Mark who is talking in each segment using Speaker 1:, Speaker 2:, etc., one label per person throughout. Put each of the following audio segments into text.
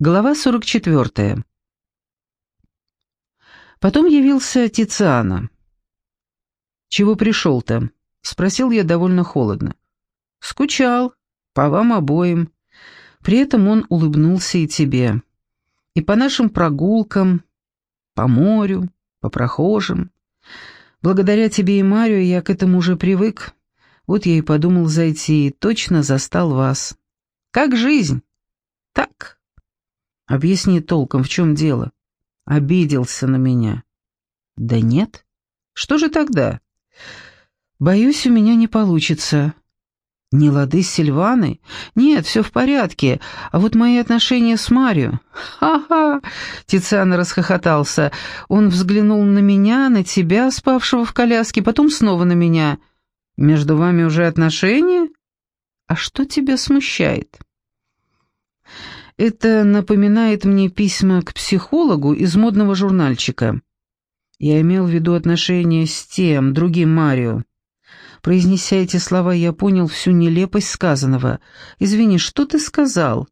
Speaker 1: Глава 44. Потом явился Тициана. «Чего пришел-то?» — спросил я довольно холодно. «Скучал. По вам обоим. При этом он улыбнулся и тебе. И по нашим прогулкам, по морю, по прохожим. Благодаря тебе и Марию я к этому уже привык. Вот я и подумал зайти, и точно застал вас. Как жизнь? Так». Объясни толком, в чем дело. Обиделся на меня. Да нет. Что же тогда? Боюсь, у меня не получится. Не лады с Сильваной? Нет, все в порядке. А вот мои отношения с Марио... Ха-ха! Тициан расхохотался. Он взглянул на меня, на тебя, спавшего в коляске, потом снова на меня. Между вами уже отношения? А что тебя смущает? Это напоминает мне письма к психологу из модного журнальчика. Я имел в виду отношения с тем, другим Марио. Произнеся эти слова, я понял всю нелепость сказанного. «Извини, что ты сказал?»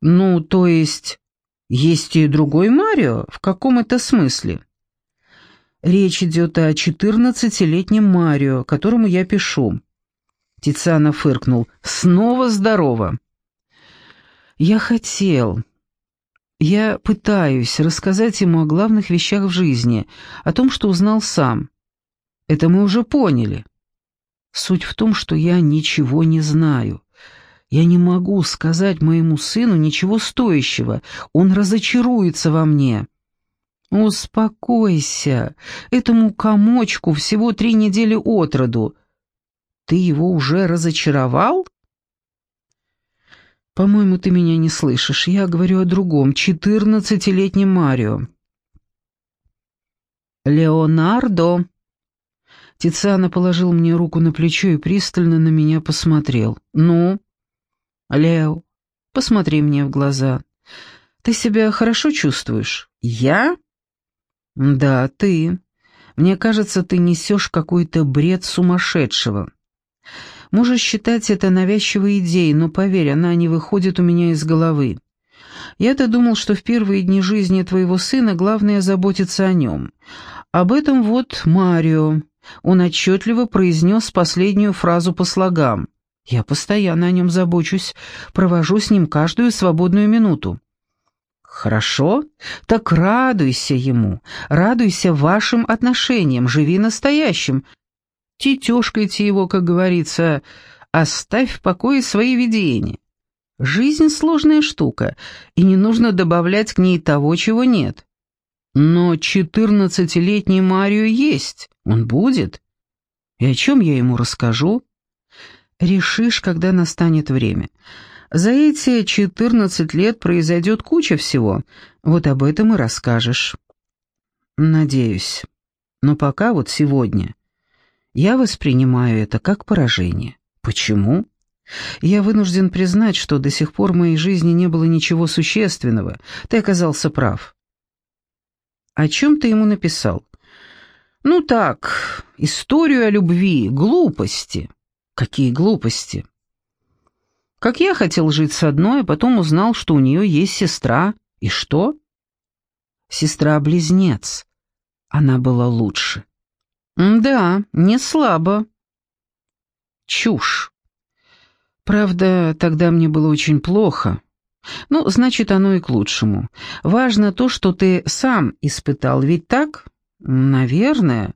Speaker 1: «Ну, то есть, есть и другой Марио? В каком это смысле?» «Речь идет о четырнадцатилетнем Марио, которому я пишу». Тициана фыркнул. «Снова здорово!» Я хотел. Я пытаюсь рассказать ему о главных вещах в жизни, о том, что узнал сам. Это мы уже поняли. Суть в том, что я ничего не знаю. Я не могу сказать моему сыну ничего стоящего. Он разочаруется во мне. Успокойся. Этому комочку всего три недели от роду. Ты его уже разочаровал? «По-моему, ты меня не слышишь. Я говорю о другом, четырнадцатилетнем Марио». «Леонардо!» Тициана положил мне руку на плечо и пристально на меня посмотрел. «Ну?» «Лео, посмотри мне в глаза. Ты себя хорошо чувствуешь?» «Я?» «Да, ты. Мне кажется, ты несешь какой-то бред сумасшедшего». Можешь считать это навязчивой идеей, но поверь, она не выходит у меня из головы. Я-то думал, что в первые дни жизни твоего сына главное заботиться о нем. Об этом вот Марио. Он отчетливо произнес последнюю фразу по слогам. Я постоянно о нем забочусь, провожу с ним каждую свободную минуту. Хорошо? Так радуйся ему, радуйся вашим отношениям, живи настоящим, тетешкайте его, как говорится, оставь в покое свои видения. Жизнь сложная штука, и не нужно добавлять к ней того, чего нет. Но четырнадцатилетний Марио есть, он будет. И о чем я ему расскажу? Решишь, когда настанет время. За эти четырнадцать лет произойдет куча всего, вот об этом и расскажешь. Надеюсь. Но пока вот сегодня я воспринимаю это как поражение. Почему? Я вынужден признать, что до сих пор в моей жизни не было ничего существенного. Ты оказался прав. О чем ты ему написал? Ну так, историю о любви, глупости. Какие глупости? Как я хотел жить с одной, а потом узнал, что у нее есть сестра. И что? Сестра-близнец. Она была лучше. «Да, не слабо». «Чушь. Правда, тогда мне было очень плохо. Ну, значит, оно и к лучшему. Важно то, что ты сам испытал, ведь так? Наверное.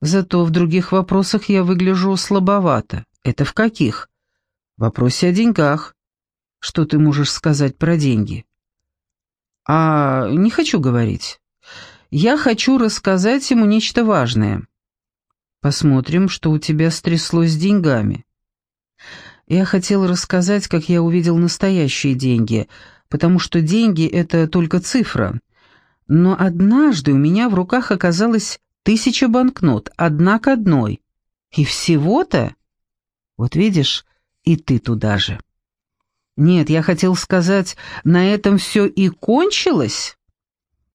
Speaker 1: Зато в других вопросах я выгляжу слабовато. Это в каких? В вопросе о деньгах. Что ты можешь сказать про деньги? А не хочу говорить. Я хочу рассказать ему нечто важное. Посмотрим, что у тебя стряслось с деньгами. Я хотел рассказать, как я увидел настоящие деньги, потому что деньги — это только цифра. Но однажды у меня в руках оказалось тысяча банкнот, одна к одной. И всего-то? Вот видишь, и ты туда же. Нет, я хотел сказать, на этом все и кончилось?